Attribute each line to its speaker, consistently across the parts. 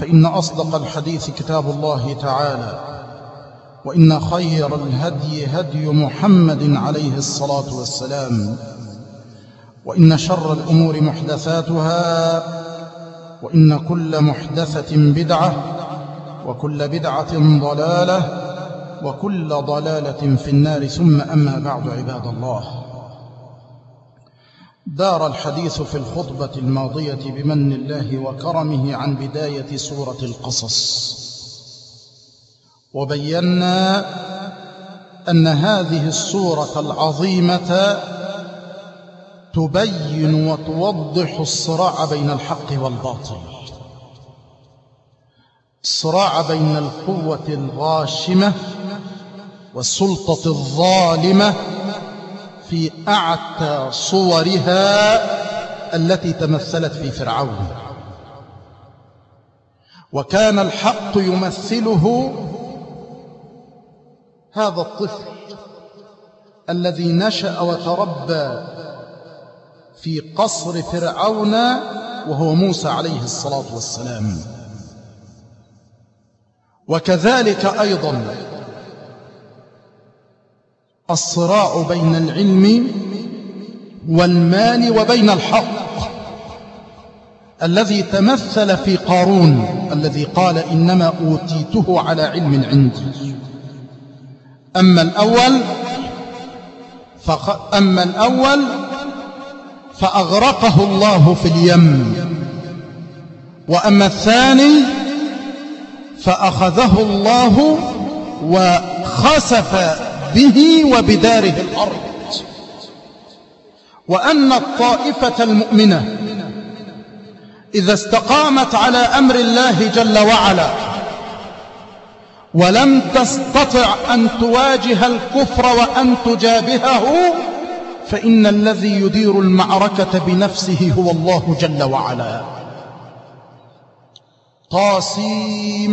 Speaker 1: فإن أصدق الحديث كتاب الله تعالى وإن خير الهدي هدي محمد عليه الصلاة والسلام وإن شر الأمور محدثاتها وإن كل محدثة بدعة وكل بدعة ضلالة وكل ضلالة في النار ثم أما بعد عباد الله. دار الحديث في الخطبة الماضية بمن الله وكرمه عن بداية سورة القصص. وبينا أن هذه السورة العظيمة تبين وتوضح الصراع بين الحق والباطل. الصراع بين القوة الغاشمة والسلطة الظالمة في أعتى صورها التي تمثلت في فرعون. وكان الحق يمثله هذا الطفل الذي نشأ وتربى في قصر فرعون وهو موسى عليه الصلاة والسلام. وكذلك أيضا الصراع بين العلم والمال وبين الحق الذي تمثل في قارون الذي قال إنما أوتيته على علم عندي أما الأول. أما الأول فأغرقه الله في اليم وأما الثاني فأخذه الله وخسف به وبداره الأرض. وأن الطائفة المؤمنة إذا استقامت على أمر الله جل وعلا ولم تستطع أن تواجه الكفر وأن تجابهه فإن الذي يدير المعركة بنفسه هو الله جل وعلا. طاسيم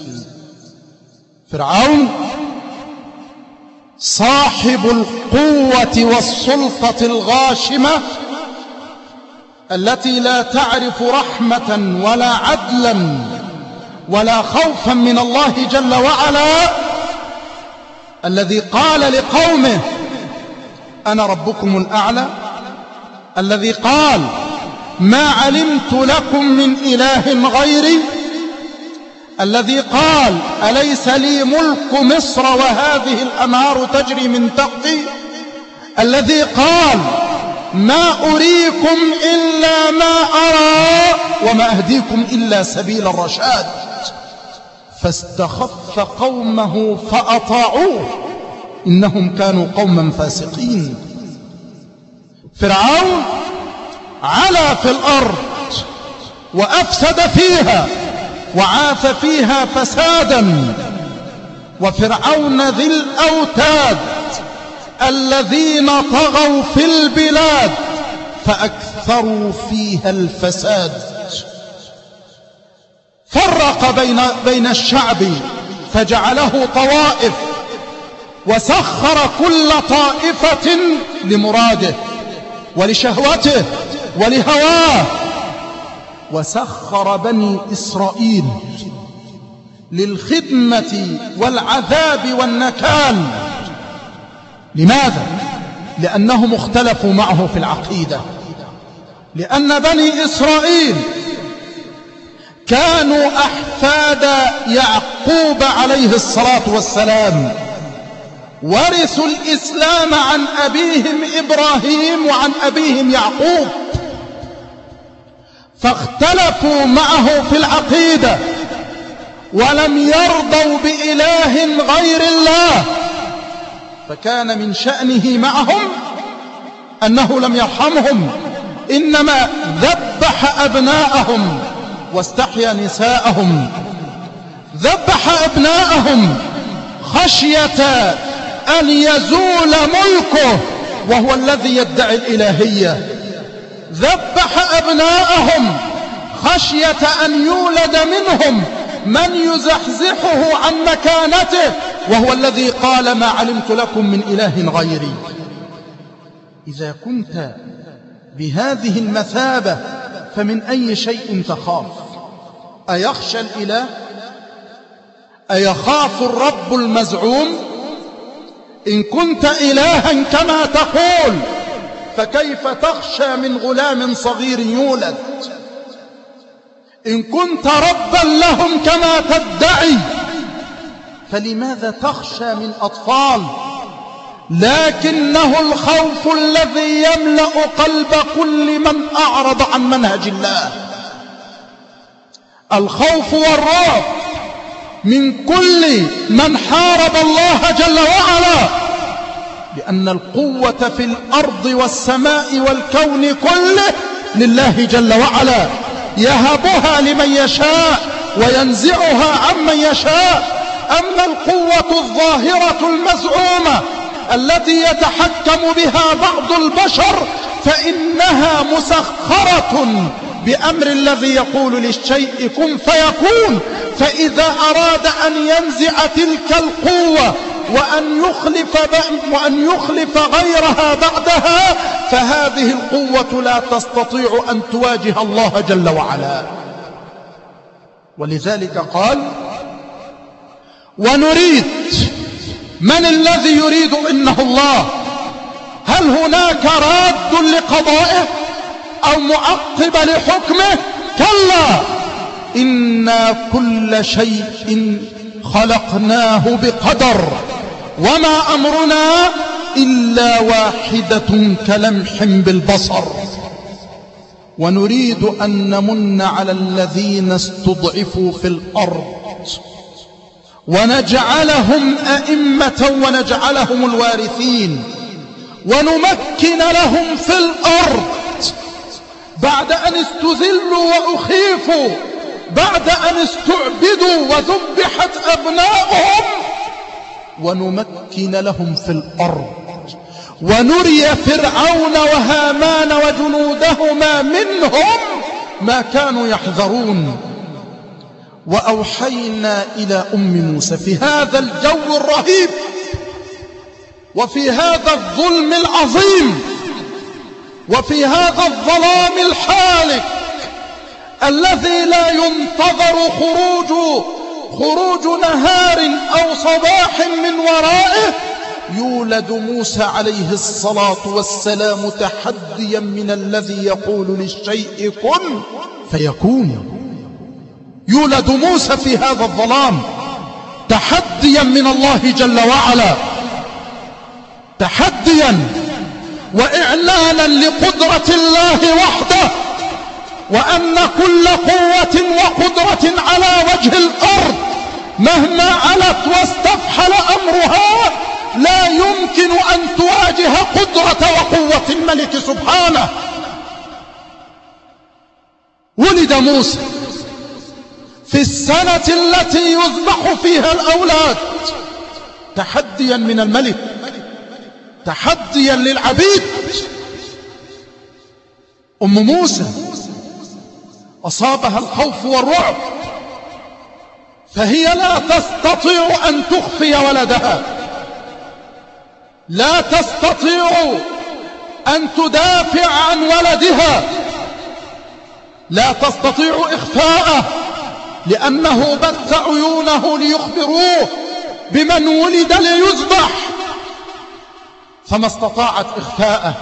Speaker 1: فرعون صاحب القوة والسلطة الغاشمة التي لا تعرف رحمة ولا عدلا ولا خوفا من الله جل وعلا الذي قال لقومه أنا ربكم الأعلى. الذي قال ما علمت لكم من إله غيري. الذي قال أليس لي ملك مصر وهذه الأنهار تجري من تحتي؟ الذي قال ما أريكم إلا ما أرى وما أهديكم إلا سبيل الرشاد. فاستخف قومه فأطاعوه إنهم كانوا قوما فاسقين. فرعون علا في الأرض وأفسد فيها. وعاث فيها فسادا. وفرعون ذي الأوتاد الذين طغوا في البلاد فأكثروا فيها الفساد. فرق بين, بين الشعب فجعله طوائف وسخر كل طائفة لمراده ولشهوته ولهواه وسخر بني إسرائيل للخدمة والعذاب والنكال. لماذا؟ لأنهم اختلفوا معه في العقيدة. لأن بني إسرائيل كانوا أحفاد يعقوب عليه الصلاة والسلام. ورثوا الإسلام عن أبيهم إبراهيم وعن أبيهم يعقوب. فاختلفوا معه في العقيدة ولم يرضوا بإله غير الله. فكان من شأنه معهم أنه لم يرحمهم إنما ذبح أبناءهم واستحيا نساءهم. ذبح أبناءهم خشية أن يزول ملكه وهو الذي يدعي الإلهية. ذبح أبناءهم خشية أن يولد منهم من يزحزحه عن مكانته وهو الذي قال ما علمت لكم من إله غيري. إذا كنت بهذه المثابة فمن أي شيء تخاف؟ أيخشى الإله؟ أيخاف الرب المزعوم؟ إن كنت إلها كما تقول. فكيف تخشى من غلام صغير يولد؟ إن كنت ربا لهم كما تدعي. فلماذا تخشى من أطفال؟ لكنه الخوف الذي يملأ قلب كل من أعرض عن منهج الله. الخوف والرعب من كل من حارب الله جل وعلا. لأن القوة في الأرض والسماء والكون كله لله جل وعلا. يهبها لمن يشاء وينزعها عمن يشاء. أما القوة الظاهرة المزعومة التي يتحكم بها بعض البشر فإنها مسخرة بأمر الذي يقول للشيء كن فيكون. فإذا أراد أن ينزع تلك القوة وأن يخلف, وأن يخلف غيرها بعدها فهذه القوة لا تستطيع أن تواجه الله جل وعلا. ولذلك قال ونريد من الذي يريد إنه الله؟ هل هناك راد لقضائه أو معقب لحكمه؟ كلا إنا كل شيء خلقناه بقدر وما أمرنا إلا واحدة كلمح بالبصر ونريد أن نمن على الذين استضعفوا في الأرض ونجعلهم أئمة ونجعلهم الوارثين ونمكن لهم في الأرض بعد أن استذلوا وأخيفوا بعد أن استعبدوا وذبحت أبناؤهم ونمكن لهم في الأرض. ونري فرعون وهامان وجنودهما منهم ما كانوا يحذرون. وأوحينا إلى أم موسى في هذا الجو الرهيب وفي هذا الظلم العظيم وفي هذا الظلام الحالك الذي لا ينتظر خروج خروج نهار أو صباح من ورائه يولد موسى عليه الصلاة والسلام تحديا من الذي يقول للشيء كن فيكون. يولد موسى في هذا الظلام تحديا من الله جل وعلا تحديا وإعلانا لقدرة الله وحده. وأن كل قوة وقدرة على وجه الأرض مهما علت واستفحل أمرها لا يمكن أن تواجه قدرة وقوة الملك سبحانه. ولد موسى في السنة التي يذبح فيها الأولاد تحديا من الملك تحديا للعبيد. أم موسى أصابها الخوف والرعب. فهي لا تستطيع أن تخفي ولدها. لا تستطيع أن تدافع عن ولدها. لا تستطيع إخفاءه لأنه بث عيونه ليخبروه بمن ولد ليذبح. فما استطاعت إخفاءه.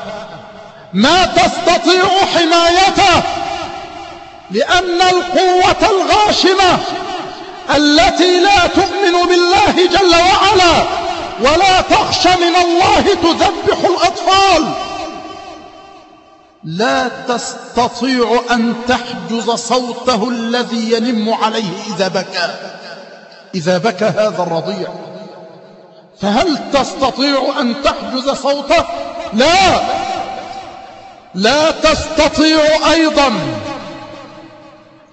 Speaker 1: ما تستطيع حمايته. لأن القوة الغاشمة التي لا تؤمن بالله جل وعلا ولا تخشى من الله تذبح الأطفال. لا تستطيع أن تحجز صوته الذي ينم عليه إذا بكى إذا بكى هذا الرضيع. فهل تستطيع أن تحجز صوته؟ لا. لا تستطيع أيضا.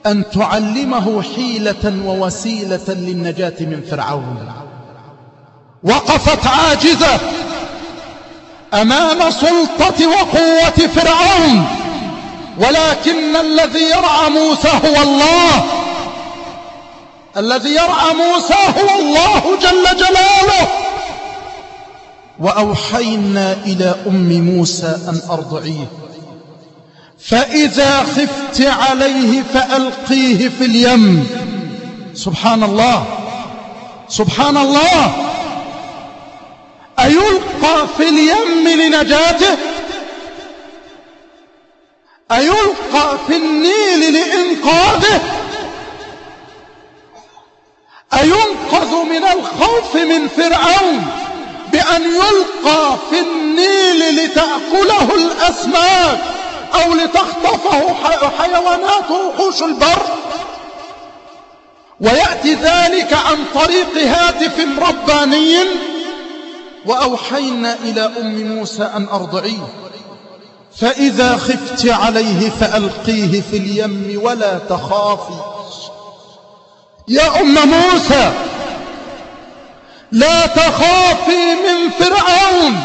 Speaker 1: أن تعلمه حيلة ووسيلة للنجاة من فرعون. وقفت عاجزة أمام سلطة وقوة فرعون. ولكن الذي يرعى موسى هو الله. الذي يرعى موسى هو الله جل جلاله. وأوحينا إلى أم موسى أن أرضعيه. فإذا خفت عليه فألقيه في اليم. سبحان الله سبحان الله أيلقى في اليم لنجاته؟ أيلقى في النيل لإنقاذه؟ أينقذ من الخوف من فرعون بأن يلقى في النيل لتأكله الأسماك؟ أو لتخطفه حيوانات وحوش البر. ويأتي ذلك عن طريق هاتف رباني. وأوحينا إلى أم موسى أن أرضعيه. فإذا خفت عليه فألقيه في اليم ولا تخافي. يا أم موسى لا تخافي من فرعون.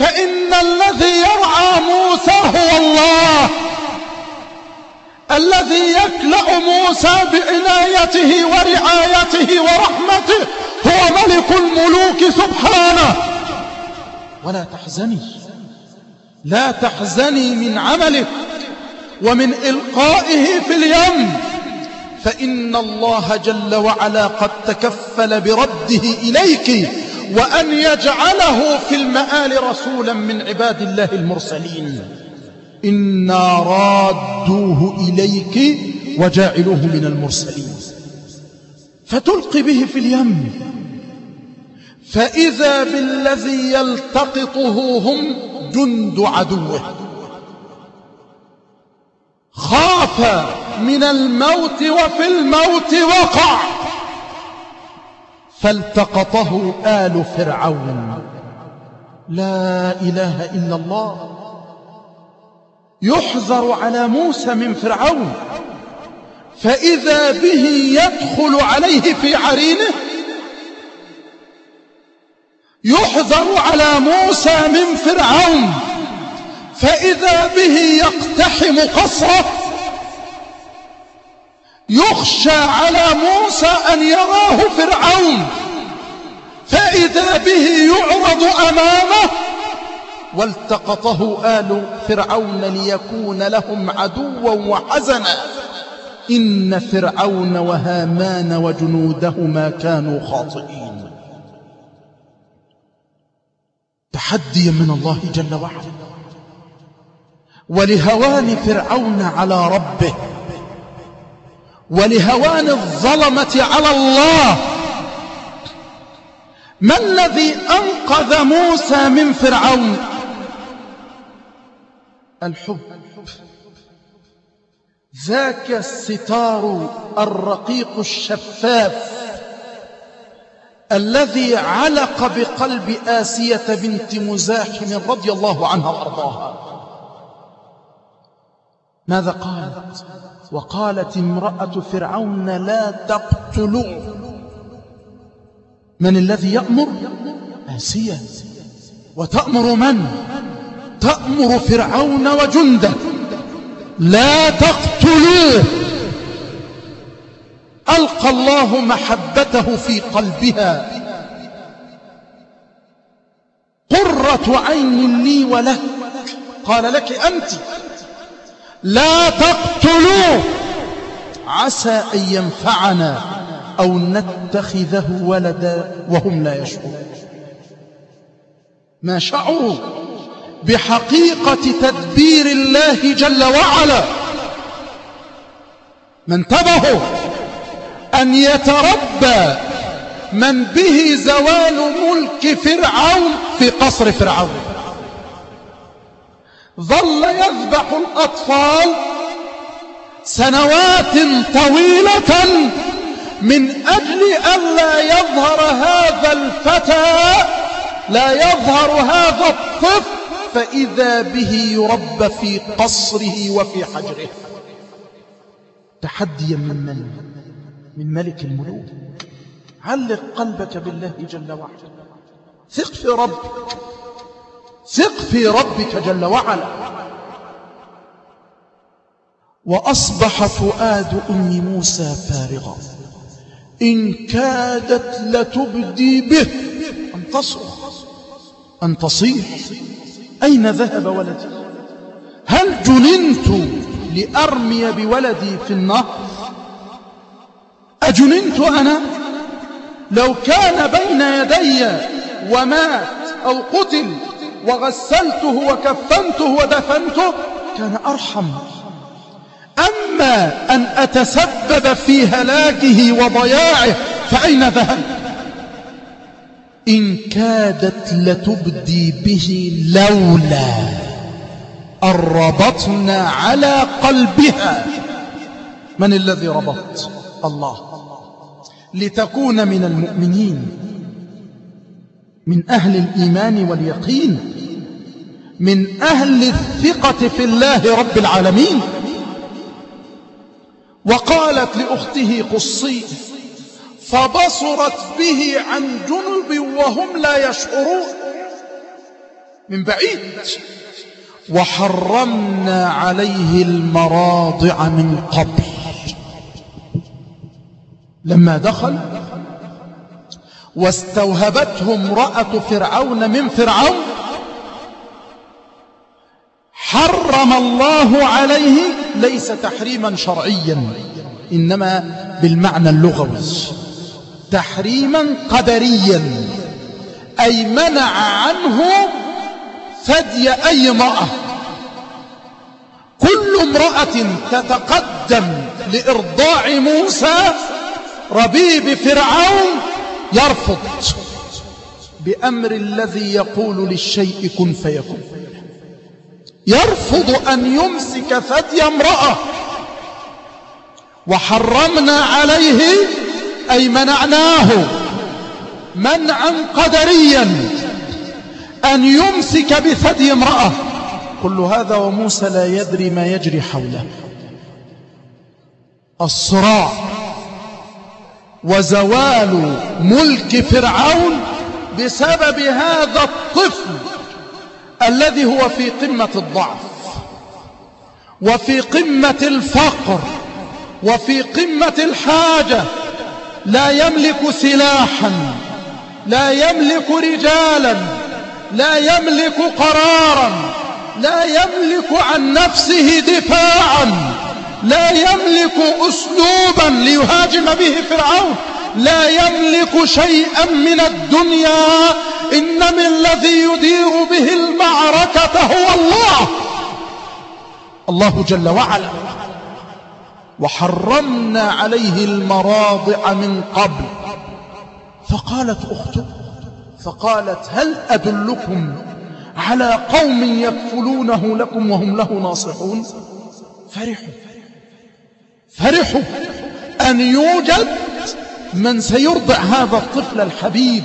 Speaker 1: فإن الذي يرعى موسى هو الله. الذي يكلأ موسى بعنايته ورعايته ورحمته هو ملك الملوك سبحانه. ولا تحزني. لا تحزني من عملك ومن إلقائه في اليم. فإن الله جل وعلا قد تكفل برده إليك. وأن يجعله في المآل رسولا من عباد الله المرسلين. إنا رادوه إليك وجاعلوه من المرسلين. فتلقي به في اليم. فإذا بالذي يلتقطه هم جند عدوه. خاف من الموت وفي الموت وقع. فالتقطه آل فرعون. لا إله إلا الله. يحذر على موسى من فرعون. فإذا به يدخل عليه في عرينه يحذر على موسى من فرعون. فإذا به يقتحم قصره يخشى على موسى أن يراه فرعون فإذا به يعرض أمامه والتقطه آل فرعون ليكون لهم عدوا وحزنا. إن فرعون وهامان وجنودهما كانوا خاطئين. تحديا من الله جل وعلا. ولهوان فرعون على ربه. ولهوان الظلمة على الله. ما الذي أنقذ موسى من فرعون؟ الحب. ذاك الستار الرقيق الشفاف الذي علق بقلب آسية بنت مزاحم رضي الله عنها وأرضاها. ماذا قالت وقالت امرأة فرعون لا تقتلوا. من الذي يأمر؟ آسية وتأمر من؟ تأمر فرعون وجنده. لا تقتلوه. ألقى الله محبته في قلبها. قرة عين لي ولك. قال لك أنت. لا تقتلوه. عسى أن ينفعنا أو نتخذه ولدا وهم لا يشعرون. ما شعروا بحقيقة تدبير الله جل وعلا. ما انتبهوا أن يتربى من به زوال ملك فرعون في قصر فرعون. ظل يذبح الأطفال سنوات طويلة من أجل ألا يظهر هذا الفتى لا يظهر هذا الطفل فإذا به يربى في قصره وفي حجره. تحديا من من من ملك الملوك. علق قلبك بالله جل وعلا. ثق في ربك. ثق في ربك جل وعلا. وأصبح فؤاد أم موسى فارغا. إن كادت لتبدي به. أن تصرخ أن تصيح. أين ذهب ولدي؟ هل جننت لأرمي بولدي في النهر؟ أجننت أنا؟ لو كان بين يدي ومات أو قتل وغسلته وكفنته ودفنته كان أرحم. أما أن أتسبب في هلاكه وضياعه فأين ذهب؟ إن كادت لتبدي به لولا أن ربطنا على قلبها. من الذي ربط الله. لتكون من المؤمنين. من أهل الإيمان واليقين من أهل الثقة في الله رب العالمين. وقالت لأخته قصي فبصرت به عن جنب وهم لا يشعرون. من بعيد وحرمنا عليه المراضع من قبل. لما دخل واستوهبته امرأة فرعون من فرعون. حرم الله عليه ليس تحريما شرعيا إنما بالمعنى اللغوي. تحريما قدريا أي منع عنه ثدي أي امرأة. كل امرأة تتقدم لإرضاع موسى ربيب فرعون يرفض. بأمر الذي يقول للشيء كن فيكون. يرفض أن يمسك ثدي امرأة. وحرمنا عليه أي منعناه منعا قدريا أن يمسك بثدي امرأة. كل هذا وموسى لا يدري ما يجري حوله. الصراع. وزوال ملك فرعون بسبب هذا الطفل الذي هو في قمة الضعف وفي قمة الفقر وفي قمة الحاجة لا يملك سلاحا لا يملك رجالا لا يملك قرارا لا يملك عن نفسه دفاعا. لا يملك أسلوبا ليهاجم به فرعون. لا يملك شيئا من الدنيا. إنما الذي يدير به المعركة هو الله. الله جل وعلا. وحرمنا عليه المراضع من قبل. فقالت أخته فقالت هل أدلكم على قوم يكفلونه لكم وهم له ناصحون؟ فرحوا. فرحوا أن يوجد من سيرضع هذا الطفل الحبيب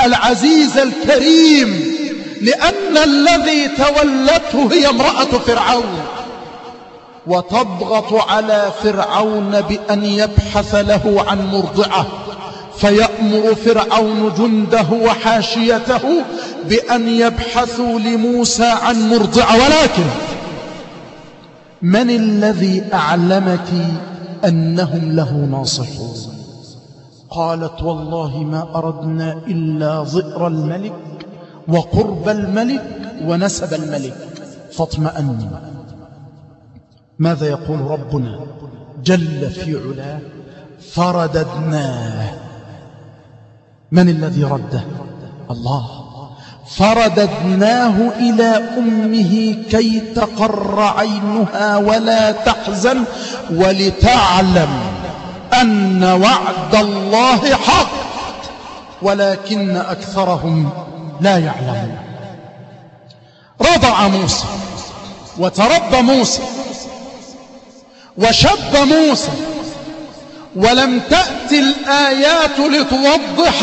Speaker 1: العزيز الكريم لأن الذي تولته هي امرأة فرعون. وتضغط على فرعون بأن يبحث له عن مرضعة. فيأمر فرعون جنده وحاشيته بأن يبحثوا لموسى عن مرضعة. ولكن من الذي أعلمك أنهم له ناصحون؟ قالت والله ما أردنا إلا ظئر الملك وقرب الملك ونسب الملك. فاطمأن. ماذا يقول ربنا؟ جل في علاه فرددناه. من الذي رده؟ الله. فرددناه إلى أمه كي تقر عينها ولا تحزن ولتعلم أن وعد الله حق ولكن أكثرهم لا يعلمون. رضع موسى وتربى موسى وشب موسى ولم تأتي الآيات لتوضح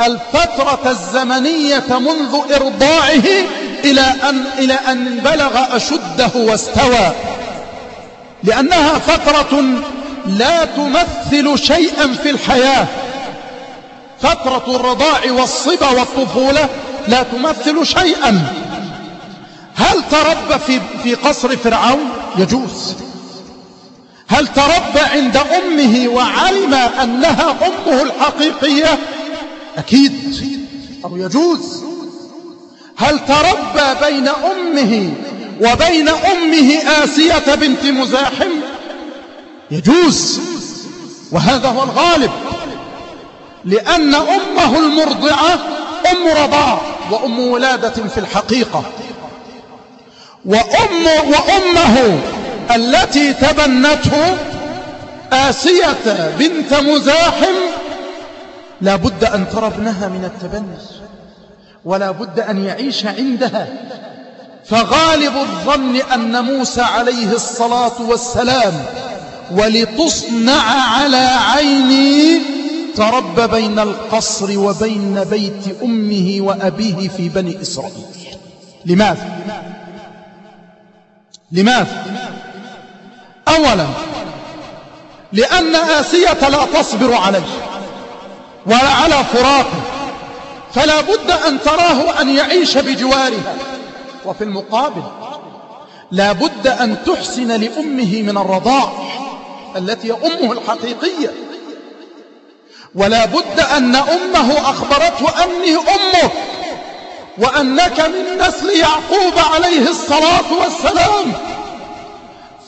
Speaker 1: الفترة الزمنية منذ إرضاعه إلى أن, إلى أن بلغ أشده واستوى. لأنها فترة لا تمثل شيئا في الحياة. فترة الرضاع والصبا والطفولة لا تمثل شيئا. هل تربى في, في قصر فرعون؟ يجوز. هل تربى عند أمه وعلم أنها أمه الحقيقية؟ أكيد. أو يجوز. هل تربى بين أمه وبين أمه آسية بنت مزاحم؟ يجوز. وهذا هو الغالب. لأن أمه المرضعة أم رضاع وأم ولادة في الحقيقة. وأم وأمه التي تبنته آسية بنت مزاحم لا بد أن ترى ابنها من التبني ولا بد أن يعيش عندها فغالب الظن أن موسى عليه الصلاة والسلام ولتصنع على عيني تربى بين القصر وبين بيت أمه وأبيه في بني إسرائيل لماذا؟ لماذا؟ أولا لأن آسية لا تصبر عليه ولا على فراقه. فلا بد أن تراه أن يعيش بجوارها وفي المقابل لا بد أن تحسن لأمه من الرضاع التي أمه الحقيقية. ولا بد أن أمه أخبرته أني أمه وأنك من نسل يعقوب عليه الصلاة والسلام.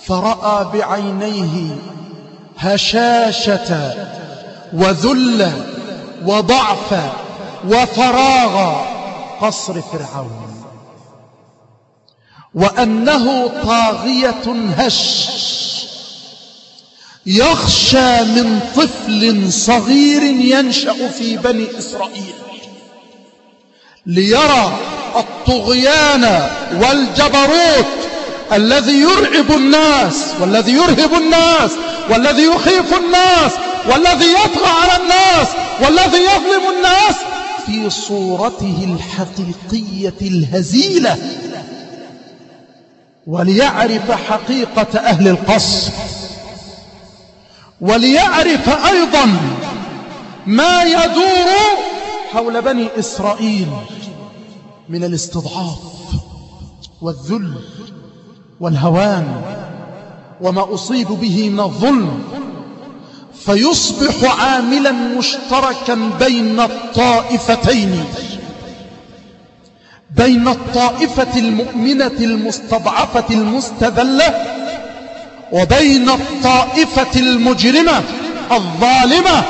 Speaker 1: فرأى بعينيه هشاشة وذل وضعف وفراغ قصر فرعون. وأنه طاغية هش يخشى من طفل صغير ينشأ في بني إسرائيل ليرى الطغيان والجبروت الذي يرعب الناس والذي يرهب الناس والذي يخيف الناس والذي يطغى على الناس والذي يظلم الناس. في صورته الحقيقية الهزيلة وليعرف حقيقة أهل القصر وليعرف أيضا ما يدور حول بني إسرائيل من الاستضعاف والذل والهوان وما أصيب به من الظلم. فيصبح عاملا مشتركا بين الطائفتين. بين الطائفة المؤمنة المستضعفة المستذلة وبين الطائفة المجرمة الظالمة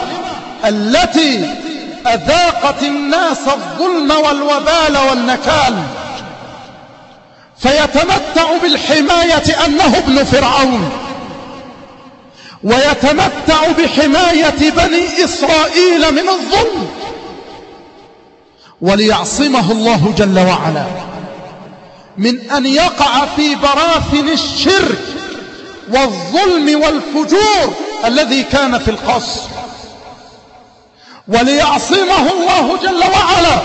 Speaker 1: التي أذاقت الناس الظلم والوبال والنكال. فيتمتع بالحماية أنه ابن فرعون. ويتمتع بحماية بني إسرائيل من الظلم. وليعصمه الله جل وعلا. من أن يقع في براثن الشرك والظلم والفجور الذي كان في القصر. وليعصمه الله جل وعلا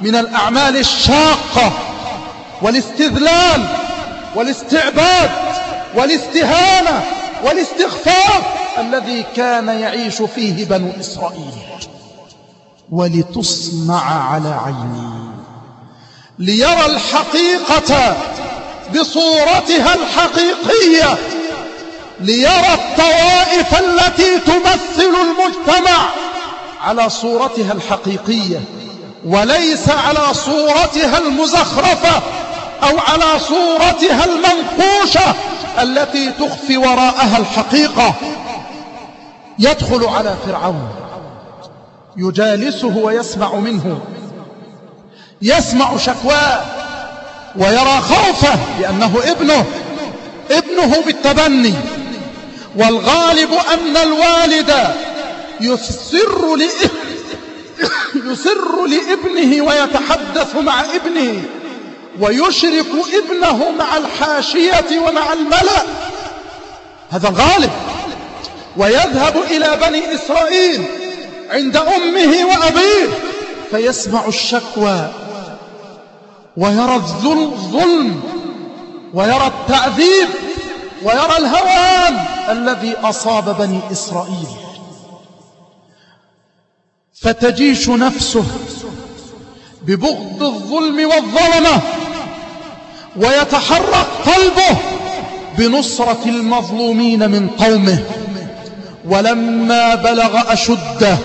Speaker 1: من الأعمال الشاقة والاستذلال والاستعباد والاستهانة والاستخفاف الذي كان يعيش فيه بنو إسرائيل. ولتصنع على عيني. ليرى الحقيقة بصورتها الحقيقية. ليرى الطوائف التي تمثل المجتمع على صورتها الحقيقية. وليس على صورتها المزخرفة. أو على صورتها المنقوشة التي تخفي وراءها الحقيقة. يدخل على فرعون. يجالسه ويسمع منه. يسمع شكواه ويرى خوفه لأنه ابنه. ابنه بالتبني. والغالب أن الوالد يسر يسر لابنه ويتحدث مع ابنه. ويشرك ابنه مع الحاشية ومع الملأ. هذا الغالب. ويذهب إلى بني إسرائيل عند أمه وأبيه فيسمع الشكوى ويرى الظلم ويرى التعذيب ويرى الهوان الذي أصاب بني إسرائيل. فتجيش نفسه ببغض الظلم والظلمة. ويتحرك قلبه بنصرة المظلومين من قومه. ولما بلغ أشده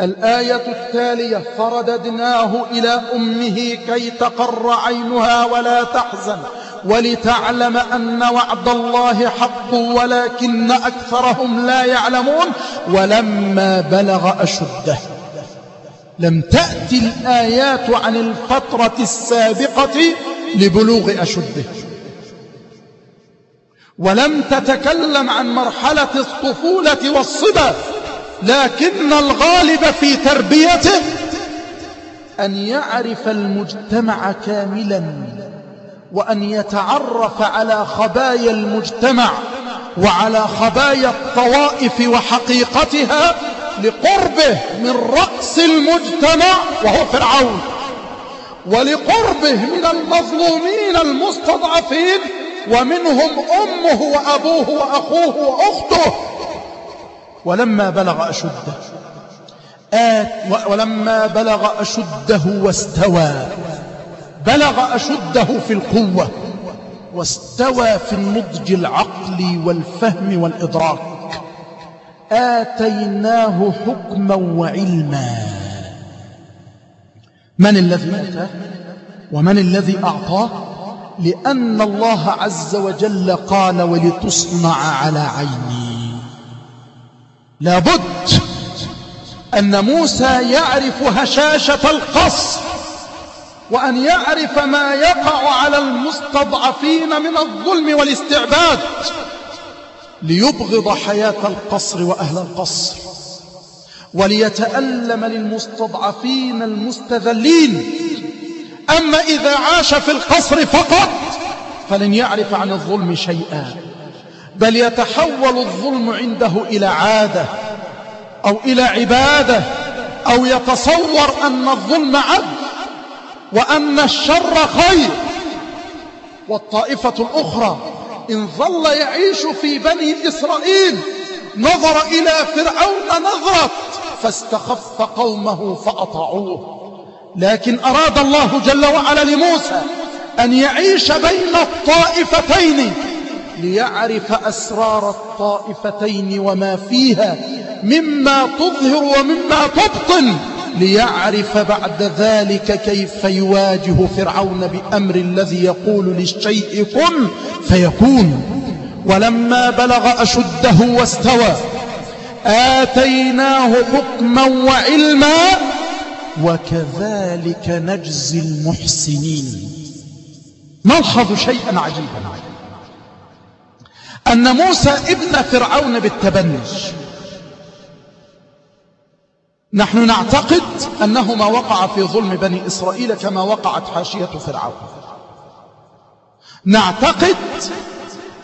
Speaker 1: الآية التالية فرددناه إلى أمه كي تقر عينها ولا تحزن ولتعلم أن وعد الله حق ولكن أكثرهم لا يعلمون. ولما بلغ أشده لم تأتي الآيات عن الفترة السابقة لبلوغ أشده. ولم تتكلم عن مرحلة الطفولة والصبا لكن الغالب في تربيته أن يعرف المجتمع كاملا وأن يتعرف على خبايا المجتمع وعلى خبايا الطوائف وحقيقتها لقربه من رأس المجتمع وهو فرعون ولقربه من المظلومين المستضعفين ومنهم أمه وأبوه وأخوه وأخته. ولما بلغ أشده آت ولما بلغ أشده واستوى بلغ أشده في القوة واستوى في النضج العقلي والفهم والإدراك. آتيناه حكما وعلما. من الذي أتاه ومن الذي أعطاه لأن الله عز وجل قال ولتصنع على عيني. لابد أن موسى يعرف هشاشة القصر وأن يعرف ما يقع على المستضعفين من الظلم والاستعباد. ليبغض حياة القصر وأهل القصر وليتألم للمستضعفين المستذلين. أما إذا عاش في القصر فقط فلن يعرف عن الظلم شيئا بل يتحول الظلم عنده إلى عادة أو إلى عبادة أو يتصور أن الظلم عدل وأن الشر خير. والطائفة الأخرى إن ظل يعيش في بني إسرائيل نظر إلى فرعون نظرة فاستخف قومه فأطاعوه. لكن أراد الله جل وعلا لموسى أن يعيش بين الطائفتين ليعرف أسرار الطائفتين وما فيها مما تظهر ومما تبطن. ليعرف بعد ذلك كيف يواجه فرعون بأمر الذي يقول للشيء كن فيكون. ولما بلغ أشده واستوى آتيناه حكما وعلما وكذلك نجزي المحسنين. نلحظ شيئا عجيبا؟ أن موسى ابن فرعون بالتبني نحن نعتقد أنه ما وقع في ظلم بني إسرائيل كما وقعت حاشية فرعون. نعتقد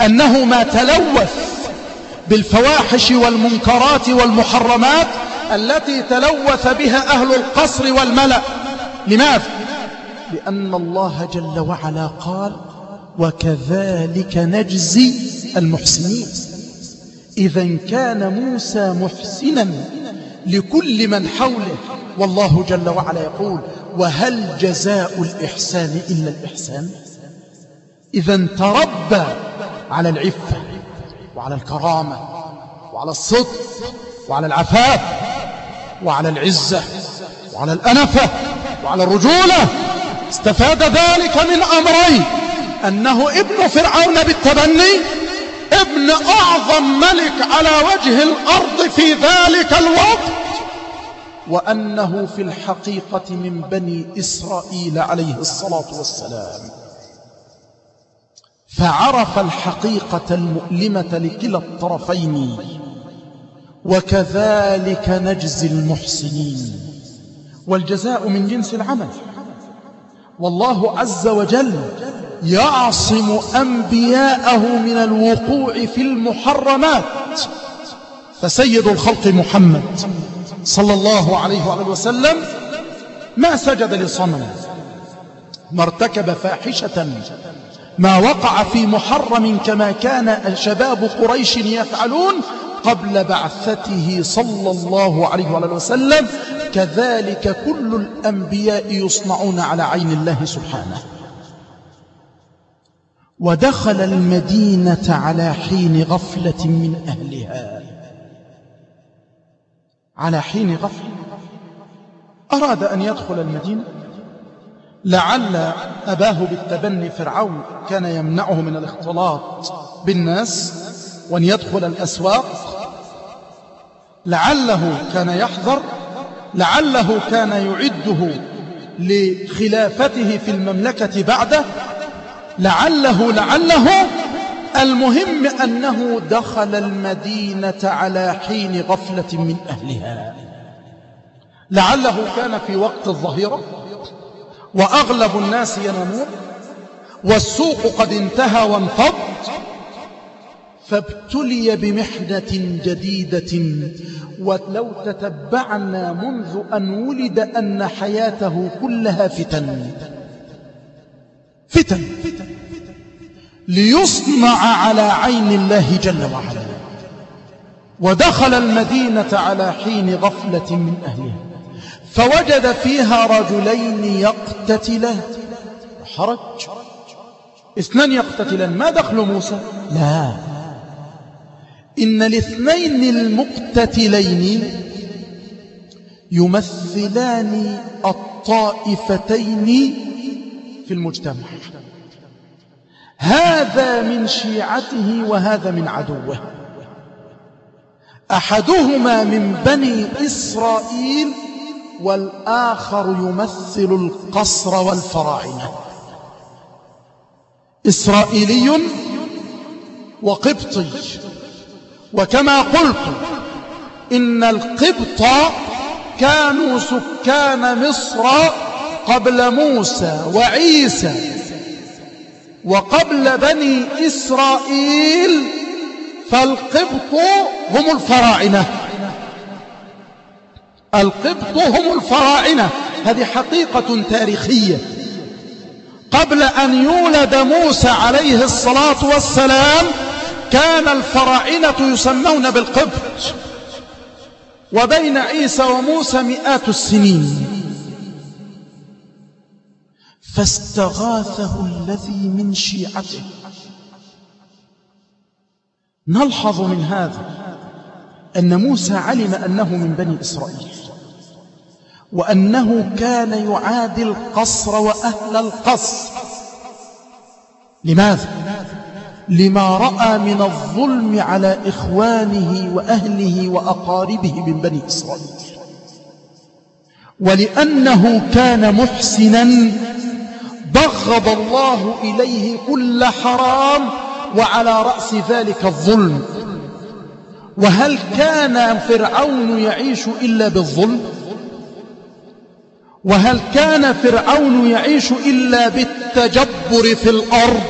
Speaker 1: أنه ما تلوث بالفواحش والمنكرات والمحرمات التي تلوث بها أهل القصر والملأ. لماذا؟ لأن الله جل وعلا قال وكذلك نجزي المحسنين إذا كان موسى محسنا لكل من حوله. والله جل وعلا يقول وهل جزاء الإحسان إلا الإحسان؟ إذا تربى على العفة وعلى الكرامة وعلى الصدق وعلى العفاف وعلى العزة وعلى الأنفة وعلى الرجولة. استفاد ذلك من أمرين أنه ابن فرعون بالتبني ابن أعظم ملك على وجه الأرض في ذلك الوقت وأنه في الحقيقة من بني إسرائيل عليه الصلاة والسلام. فعرف الحقيقة المؤلمة لكلا الطرفين وكذلك نجزي المحسنين. والجزاء من جنس العمل. والله عز وجل يعصم أنبياءه من الوقوع في المحرمات. فسيد الخلق محمد صلى الله عليه وعلى وسلم ما سجد لصنم ما ارتكب فاحشة ما وقع في محرم كما كان شباب قريش يفعلون قبل بعثته صلى الله عليه وعلى وسلم. كذلك كل الأنبياء يصنعون على عين الله سبحانه. ودخل المدينة على حين غفلة من أهلها. على حين غفلة. أراد أن يدخل المدينة. لعل أباه بالتبني فرعون كان يمنعه من الاختلاط بالناس وأن يدخل الأسواق. لعله كان يحذر. لعله كان يعده لخلافته في المملكة بعده. لعله لعله المهم أنه دخل المدينة على حين غفلة من أهلها. لعله كان في وقت الظهيرة وأغلب الناس ينامون والسوق قد انتهى وانفض فابتلي بمحنة جديدة. ولو تتبعنا منذ أن ولد أن حياته كلها فتن. فتن ليصنع على عين الله جل وعلا. ودخل المدينة على حين غفلة من أهلها. فوجد فيها رجلين يقتتلان. حرج. اثنان يقتتلان. ما دخل موسى؟ لا. إن الاثنين المقتتلين يمثلان الطائفتين في المجتمع. هذا من شيعته وهذا من عدوه. أحدهما من بني إسرائيل والآخر يمثل القصر والفراعنة. إسرائيلي وقبطي. وكما قلت إن القبط كانوا سكان مصر قبل موسى وعيسى وقبل بني إسرائيل فالقبط هم الفراعنة. القبط هم الفراعنة. هذه حقيقة تاريخية. قبل أن يولد موسى عليه الصلاة والسلام كان الفراعنة يسمون بالقبط. وبين عيسى وموسى مئات السنين. فاستغاثه الذي من شيعته. نلحظ من هذا أن موسى علم أنه من بني إسرائيل وأنه كان يعادي القصر وأهل القصر. لماذا؟ لما رأى من الظلم على إخوانه وأهله وأقاربه من بني إسرائيل. ولأنه كان محسنا بغض الله إليه كل حرام وعلى رأس ذلك الظلم. وهل كان فرعون يعيش إلا بالظلم؟ وهل كان فرعون يعيش إلا بالتجبر في الأرض؟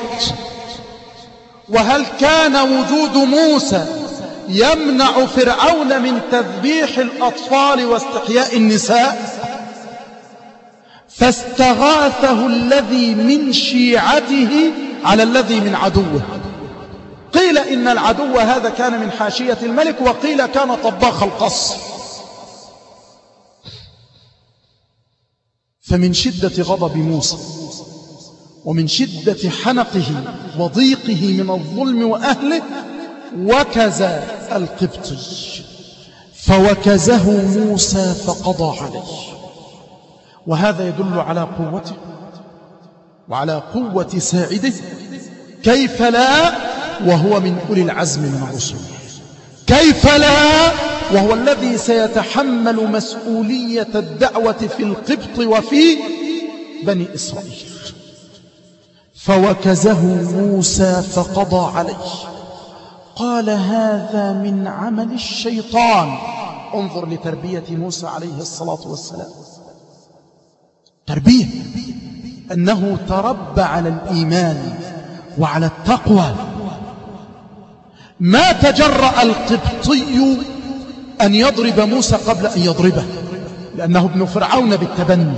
Speaker 1: وهل كان وجود موسى يمنع فرعون من تذبيح الأطفال واستحياء النساء؟ فاستغاثه الذي من شيعته على الذي من عدوه. قيل إن العدو هذا كان من حاشية الملك وقيل كان طباخ القصر. فمن شدة غضب موسى ومن شدة حنقه وضيقه من الظلم وأهله وكز القبطي. فوكزه موسى فقضى عليه. وهذا يدل على قوته وعلى قوة ساعده. كيف لا؟ وهو من أولي العزم من الرسل كيف لا؟ وهو الذي سيتحمل مسؤولية الدعوة في القبط وفي بني إسرائيل. فوكزه موسى فقضى عليه. قال هذا من عمل الشيطان. انظر لتربية موسى عليه الصلاة والسلام. تربية أنه تربى على الإيمان وعلى التقوى. ما تجرأ القبطي أن يضرب موسى قبل أن يضربه لأنه ابن فرعون بالتبني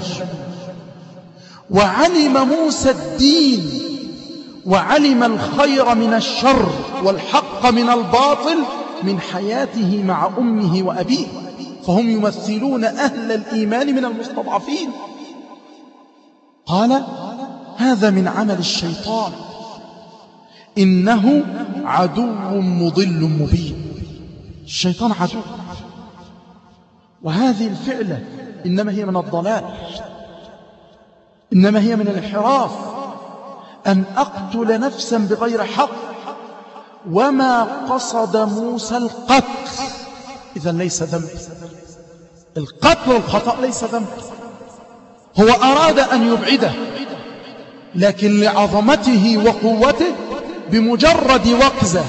Speaker 1: وعلم موسى الدين وعلم الخير من الشر والحق من الباطل من حياته مع أمه وأبيه فهم يمثلون أهل الإيمان من المستضعفين. قال هذا من عمل الشيطان. إنه عدو مضل مبين. الشيطان عدو. وهذه الفعلة إنما هي من الضلال. إنما هي من الانحراف. أن أقتل نفسا بغير حق. وما قصد موسى القتل. إذا ليس ذنب القتل والخطأ ليس ذنب هو أراد أن يبعده لكن لعظمته وقوته بمجرد وقزة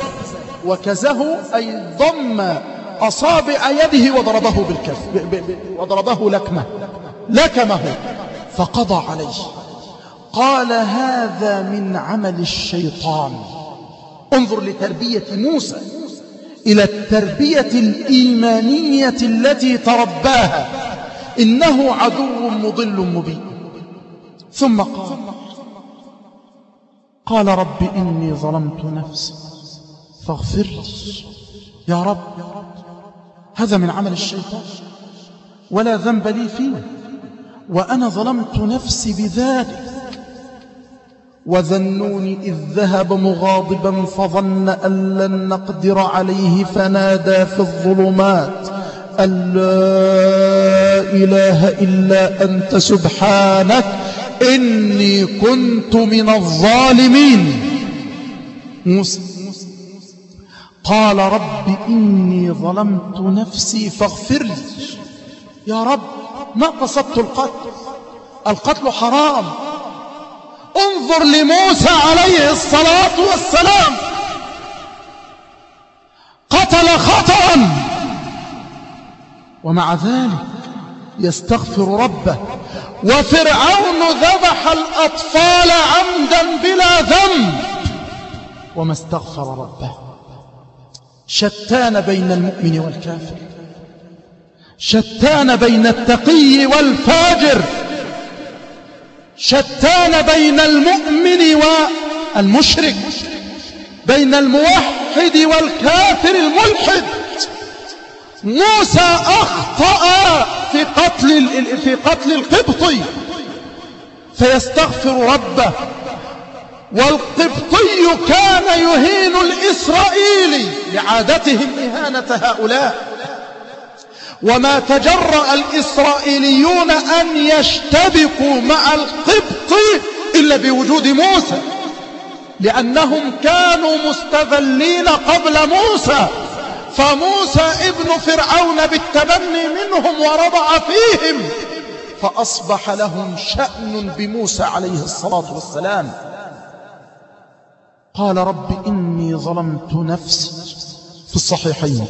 Speaker 1: وكزه أي ضم أصابع يده وضربه بالكف وضربه لكمة لكمه فقضى عليه. قال هذا من عمل الشيطان. انظر لتربية موسى إلى التربية الإيمانية التي ترباها. إنه عدو مضل مبين. ثم قال قال رب إني ظلمت نفسي فاغفر لي. يا رب هذا من عمل الشيطان ولا ذنب لي فيه وأنا ظلمت نفسي بذلك. وذنوني إذ ذهب مغاضبا فظن أن لن نقدر عليه فنادى في الظلمات. أن لا إله إلا أنت سبحانك إني كنت من الظالمين. موسى قال رب إني ظلمت نفسي فاغفر لي. يا رب ما قصدت القتل؟ القتل حرام. انظر لموسى عليه الصلاة والسلام. قتل خطأ. ومع ذلك يستغفر ربه. وفرعون ذبح الأطفال عمدا بلا ذنب. وما استغفر ربه. شتان بين المؤمن والكافر. شتان بين التقي والفاجر. شتان بين المؤمن والمشرك. بين الموحد والكافر الملحد. موسى أخطأ في قتل في قتل القبطي فيستغفر ربه. والقبطي كان يهين الإسرائيلي لعادتهم إهانة هؤلاء. وما تجرأ الإسرائيليون أن يشتبكوا مع القبط إلا بوجود موسى لأنهم كانوا مستذلين قبل موسى. فموسى ابن فرعون بالتبني منهم ورضع فيهم فأصبح لهم شأن بموسى عليه الصلاة والسلام. قال رب إني ظلمت نفسي في الصحيحين.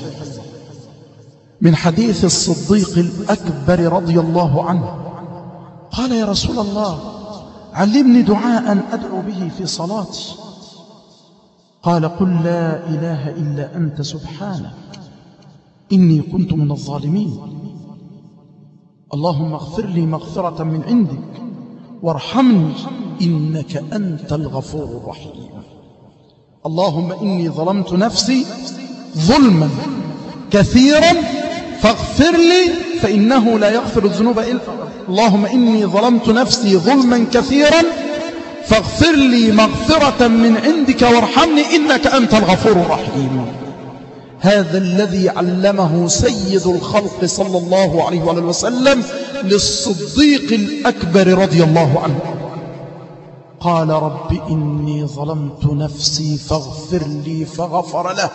Speaker 1: من حديث الصديق الأكبر رضي الله عنه قال يا رسول الله علمني دعاء أدعو به في صلاتي. قال قل لا إله إلا أنت سبحانك إني كنت من الظالمين. اللهم اغفر لي مغفرة من عندك وارحمني إنك أنت الغفور الرحيم. اللهم إني ظلمت نفسي ظلما كثيرا فاغفر لي فإنه لا يغفر الذنوب إلا اللهم إني ظلمت نفسي ظلما كثيرا فاغفر لي مغفرة من عندك وارحمني إنك أنت الغفور الرحيم. هذا الذي علمه سيد الخلق صلى الله عليه وسلم للصديق الأكبر رضي الله عنه. قال رب إني ظلمت نفسي فاغفر لي فغفر له.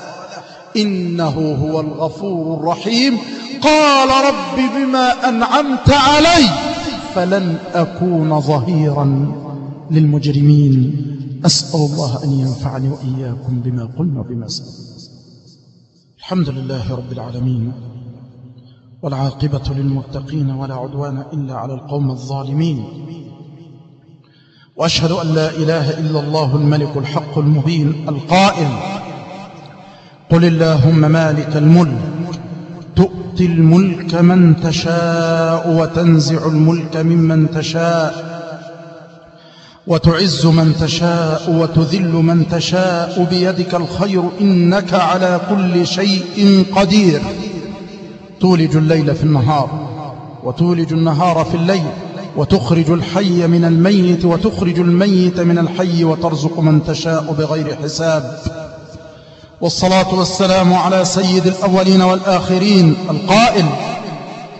Speaker 1: إنه هو الغفور الرحيم. قال رب بما أنعمت علي فلن أكون ظهيرا. للمجرمين أسأل الله أن ينفعني وإياكم بما قلنا وبما سألنا الحمد لله رب العالمين والعاقبة للمتقين ولا عدوان إلا على القوم الظالمين. وأشهد أن لا إله إلا الله الملك الحق المبين القائل قل اللهم مالك الملك تؤتي الملك من تشاء وتنزع الملك ممن تشاء. وتعز من تشاء وتذل من تشاء بيدك الخير إنك على كل شيء قدير. تولج الليل في النهار وتولج النهار في الليل وتخرج الحي من الميت وتخرج الميت من الحي وترزق من تشاء بغير حساب. والصلاة والسلام على سيد الأولين والآخرين القائل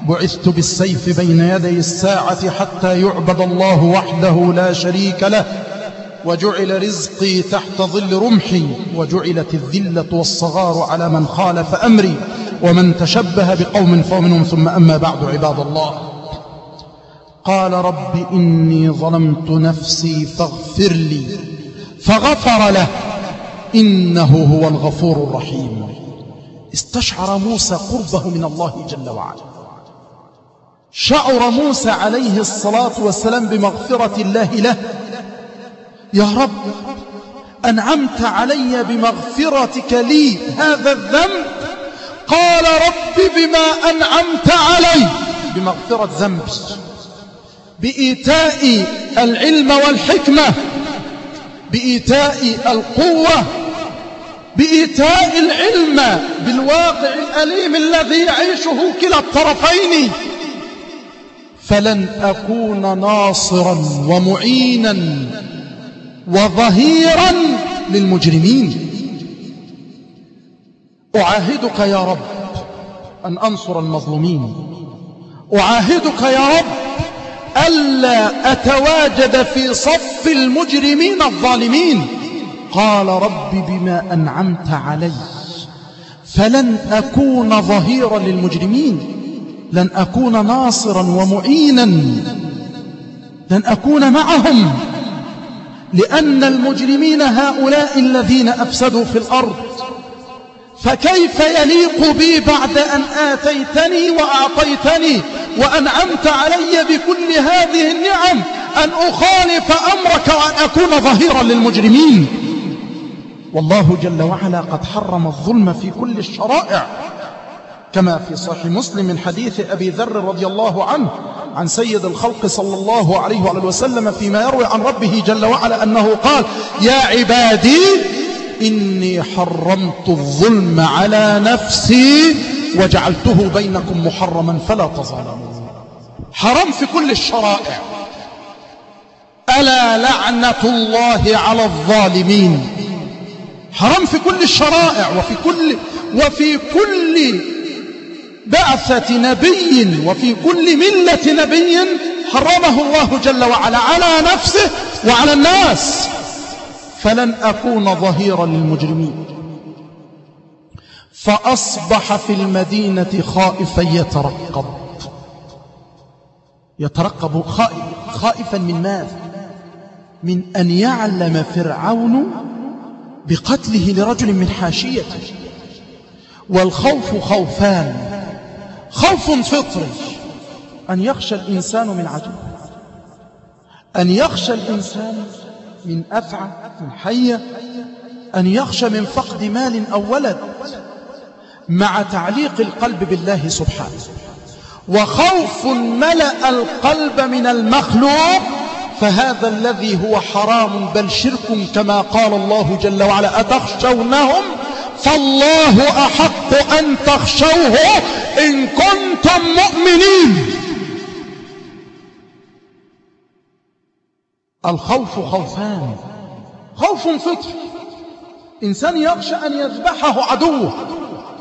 Speaker 1: بعثت بالسيف بين يدي الساعة حتى يعبد الله وحده لا شريك له وجعل رزقي تحت ظل رمحي وجعلت الذلة والصغار على من خالف أمري ومن تشبه بقوم فمنهم ثم أما بعد عباد الله. قال رب إني ظلمت نفسي فاغفر لي فغفر له إنه هو الغفور الرحيم. استشعر موسى قربه من الله جل وعلا. شعر موسى عليه الصلاة والسلام بمغفرة الله له. يا رب أنعمت علي بمغفرتك لي هذا الذنب. قال رب بما أنعمت علي. بمغفرة ذنبي بإيتاء العلم والحكمة. بإيتاء القوة. بإيتاء العلم بالواقع الأليم الذي يعيشه كلا الطرفين. فلن أكون ناصرا ومعينا وظهيرا للمجرمين. أعاهدك يا رب أن أنصر المظلومين. أعاهدك يا رب ألا أتواجد في صف المجرمين الظالمين. قال رب بما أنعمت علي. فلن أكون ظهيرا للمجرمين. لن أكون ناصرا ومعينا. لن أكون معهم. لأن المجرمين هؤلاء الذين أفسدوا في الأرض. فكيف يليق بي بعد أن آتيتني وأعطيتني وأنعمت علي بكل هذه النعم أن أخالف أمرك وأن أكون ظهيرا للمجرمين؟ والله جل وعلا قد حرم الظلم في كل الشرائع. كما في صحيح مسلم من حديث أبي ذر رضي الله عنه عن سيد الخلق صلى الله عليه وعلى وسلم فيما يروي عن ربه جل وعلا أنه قال يا عبادي إني حرمت الظلم على نفسي وجعلته بينكم محرما فلا تظالموا حرام في كل الشرائع. ألا لعنة الله على الظالمين. حرام في كل الشرائع وفي كل وفي كل بعثة نبي وفي كل ملة نبي حرمه الله جل وعلا على نفسه وعلى الناس. فلن أكون ظهيرا للمجرمين. فأصبح في المدينة خائفا يترقب. يترقب خائفا من ماذا؟ من أن يعلم فرعون بقتله لرجل من حاشيته. والخوف خوفان. خوف فطري. أن يخشى الإنسان من عدو. أن يخشى الإنسان من أفعى من حية أن يخشى من فقد مال أو ولد. مع تعليق القلب بالله سبحانه. وخوف ملأ القلب من المخلوق. فهذا الذي هو حرام بل شرك كما قال الله جل وعلا أتخشونهم؟ فالله أحق أن تخشوه إن كنتم مؤمنين. الخوف خوفان. خوف فطري إنسان يخشى أن يذبحه عدوه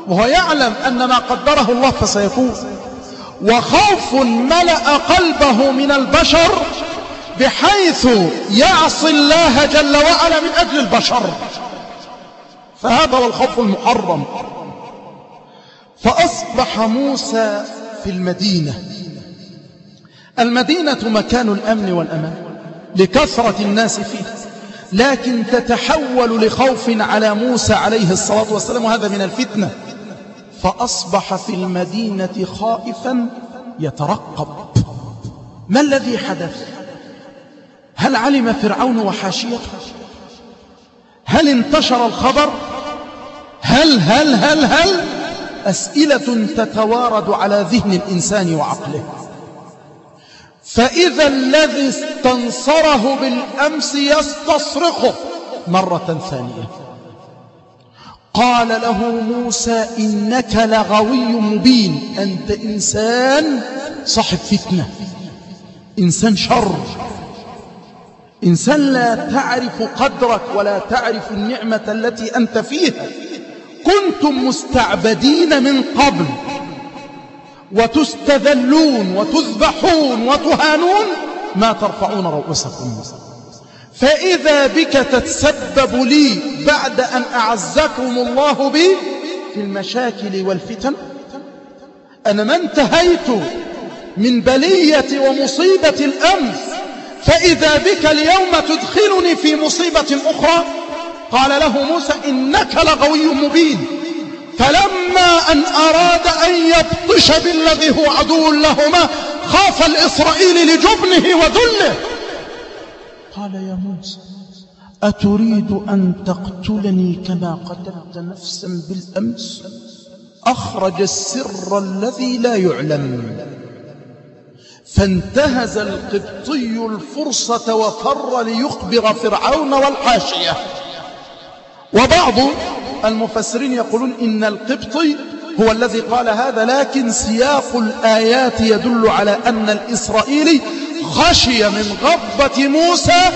Speaker 1: وهو يعلم أن ما قدره الله فسيكون وخوف ملأ قلبه من البشر بحيث يعصي الله جل وعلا من أجل البشر. فهذا هو الخوف المحرم. فأصبح موسى في المدينة. المدينة مكان الأمن والأمان لكثرة الناس فيه لكن تتحول لخوف على موسى عليه الصلاة والسلام وهذا من الفتنة. فأصبح في المدينة خائفا يترقب. ما الذي حدث؟ هل علم فرعون وحاشيته؟ هل انتشر الخبر؟ هل هل هل هل أسئلة تتوارد على ذهن الإنسان وعقله. فإذا الذي استنصره بالأمس يستصرخه مرة ثانية. قال له موسى إنك لغوي مبين أنت إنسان صاحب فتنة إنسان شر. إنسان لا تعرف قدرك ولا تعرف النعمة التي أنت فيها. كنتم مستعبدين من قبل وتستذلون وتذبحون وتهانون ما ترفعون رؤوسكم. فإذا بك تتسبب لي بعد أن أعزكم الله بي في المشاكل والفتن أنا ما انتهيت من بلية ومصيبة الأمس فإذا بك اليوم تدخلني في مصيبة أخرى قال له موسى إنك لغوي مبين. فلما أن أراد أن يبطش بالذي هو عدو لهما خاف الإسرائيل لجبنه وذله. قال يا موسى أتريد أن تقتلني كما قتلت نفسا بالأمس؟ أخرج السر الذي لا يعلم. فانتهز القبطي الفرصة وفر ليخبر فرعون والحاشية. وبعض المفسرين يقولون إن القبطي هو الذي قال هذا لكن سياق الآيات يدل على أن الإسرائيلي خشي من غضبة موسى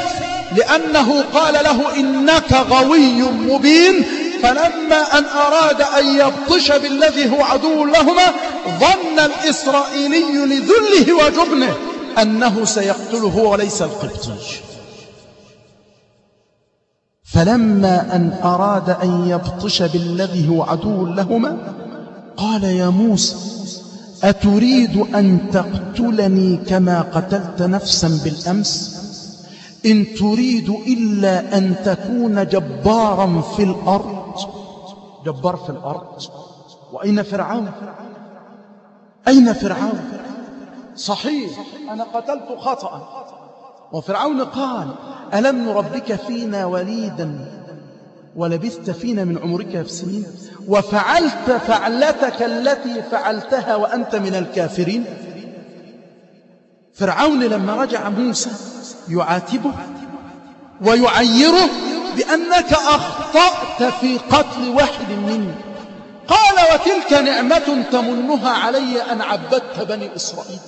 Speaker 1: لأنه قال له إنك غوي مبين فلما أن أراد أن يبطش بالذي هو عدو لهما ظن الإسرائيلي لذله وجبنه أنه سيقتله وليس القبطي فلما أن أراد أن يبطش بالذي هو عدو لهما قال يا موسى أتريد أن تقتلني كما قتلت نفسا بالأمس؟ إن تريد إلا أن تكون جبارا في الأرض. جبار في الأرض؟ وأين فرعون؟ أين فرعون؟ صحيح أنا قتلت خطأ وفرعون قال ألم نربك فينا وليدا ولبثت فينا من عمرك في سنين؟ وفعلت فعلتك التي فعلتها وأنت من الكافرين؟ فرعون لما رجع موسى يعاتبه ويعيره بأنك أخطأت في قتل واحد مني. قال وتلك نعمة تمنها علي أن عبدت بني إسرائيل.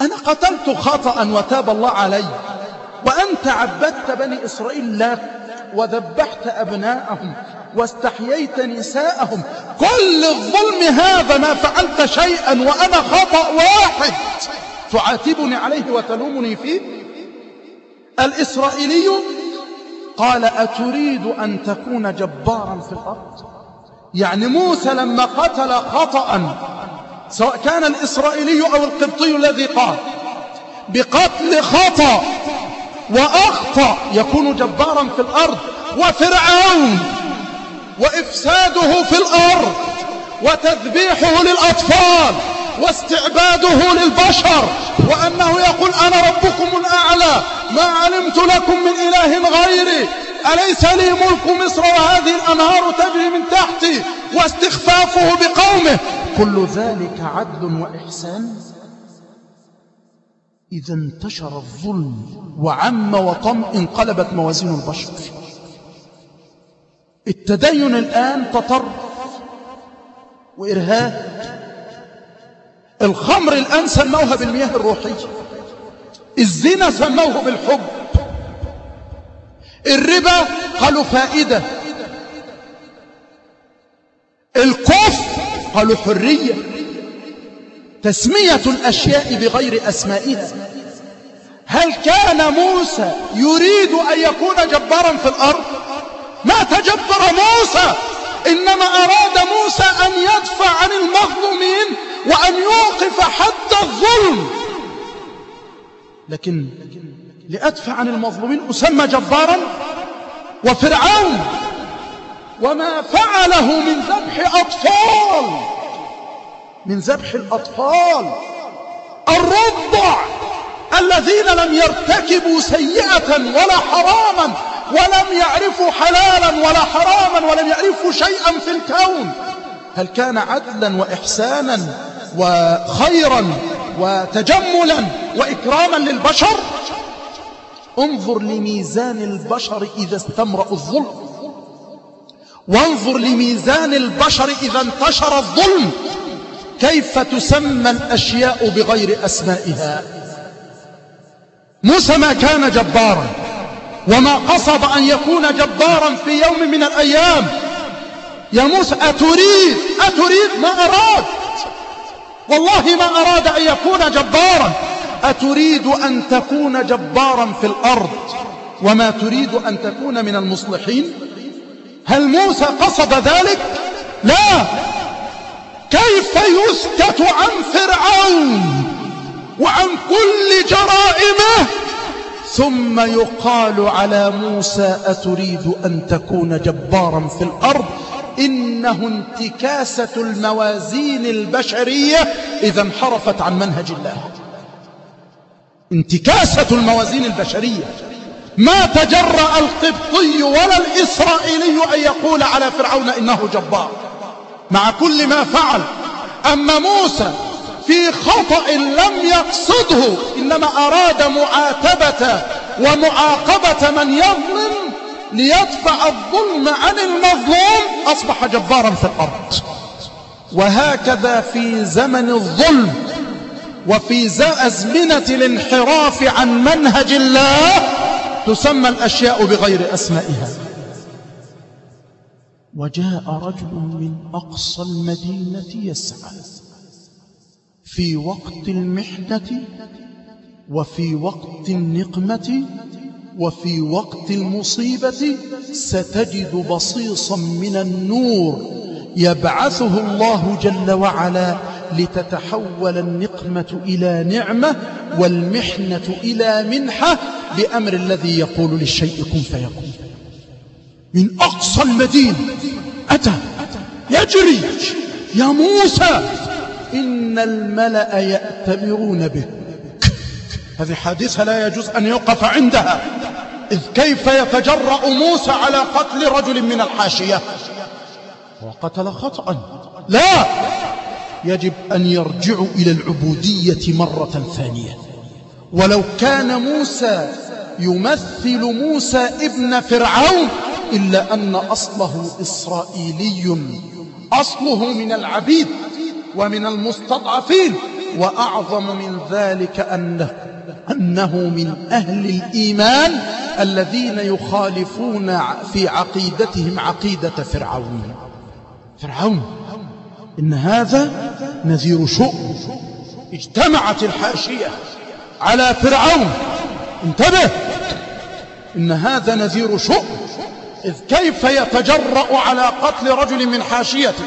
Speaker 1: أنا قتلت خطأ وتاب الله علي وأنت عبدت بني إسرائيل لك وذبحت أبناءهم واستحييت نساءهم. كل الظلم هذا ما فعلت شيئا وأنا خطأ واحد. تعاتبني عليه وتلومني فيه؟ الإسرائيلي قال أتريد أن تكون جبارا في الأرض؟ يعني موسى لما قتل خطأ سواء كان الإسرائيلي أو القبطي الذي قال بقتل خطأ وأخطأ يكون جبارا في الأرض وفرعون وإفساده في الأرض وتذبيحه للأطفال واستعباده للبشر وأنه يقول أنا ربكم الأعلى ما علمت لكم من إله غيري أليس لي ملك مصر وهذه الأنهار تجري من تحتي واستخفافه بقومه؟ كل ذلك عدل وإحسان؟ إذا انتشر الظلم وعم وطم انقلبت موازين البشر. التدين الآن تطرف وإرهاب. الخمر الآن سموها بالمياه الروحية. الزنا سموه بالحب. الربا قالوا فائدة. الكفر قالوا حرية. تسمية الأشياء بغير أسمائها. هل كان موسى يريد أن يكون جبارا في الأرض؟ ما تجبر موسى. إنما أراد موسى أن يدفع عن المظلومين وأن يوقف حتى الظلم. لكن لأدفع عن المظلومين أسمى جبارا وفرعون. وما فعله من ذبح أطفال. من ذبح الأطفال. الرضع الذين لم يرتكبوا سيئة ولا حراما ولم يعرفوا حلالا ولا حراما ولم يعرفوا شيئا في الكون. هل كان عدلا وإحسانا وخيرا وتجملا وإكراما للبشر؟ انظر لميزان البشر إذا استمرأ الظلم. وانظر لميزان البشر إذا انتشر الظلم. كيف تسمى الأشياء بغير أسمائها؟ موسى ما كان جبارا وما قصد أن يكون جبارا في يوم من الأيام. يا موسى أتريد؟ أتريد ما أراد؟ والله ما أراد أن يكون جبارا. أتريد أن تكون جبارا في الأرض وما تريد أن تكون من المصلحين؟ هل موسى قصد ذلك؟ لا. كيف يسكت عن فرعون وعن كل جرائمه؟ ثم يقال على موسى أتريد أن تكون جبارا في الأرض؟ إنه انتكاسة الموازين البشرية. إذا انحرفت عن منهج الله. انتكاسة الموازين البشرية. ما تجرأ القبطي ولا الإسرائيلي أن يقول على فرعون إنه جبار. مع كل ما فعل. أما موسى في خطأ لم يقصده إنما أراد معاتبة ومعاقبة من يظلم ليدفع الظلم عن المظلوم أصبح جبارا في الأرض. وهكذا في زمن الظلم. وفي أزمنة الانحراف عن منهج الله تسمى الأشياء بغير أسمائها. وجاء رجل من أقصى المدينة يسعى في وقت المحنة وفي وقت النقمة وفي وقت المصيبة ستجد بصيصا من النور يبعثه الله جل وعلا لتتحول النقمة إلى نعمة والمحنة إلى منحة بأمر الذي يقول للشيء كن فيكون. من أقصى المدينة أتى. يجري يا موسى. إن الملأ يأتمرون بك هذه حادثة لا يجوز أن يوقف عندها. إذ كيف يتجرأ موسى على قتل رجل من الحاشية؟ وقتل خطأ. لا. يجب أن يرجعوا إلى العبودية مرة ثانية. ولو كان موسى يمثل موسى ابن فرعون إلا أن أصله إسرائيلي أصله من العبيد ومن المستضعفين. وأعظم من ذلك أنه, أنه من أهل الإيمان الذين يخالفون في عقيدتهم عقيدة فرعون. فرعون. إن هذا نذير شؤم. اجتمعت الحاشية على فرعون. انتبه! إن هذا نذير شؤم. إذ كيف يتجرأ على قتل رجل من حاشيته؟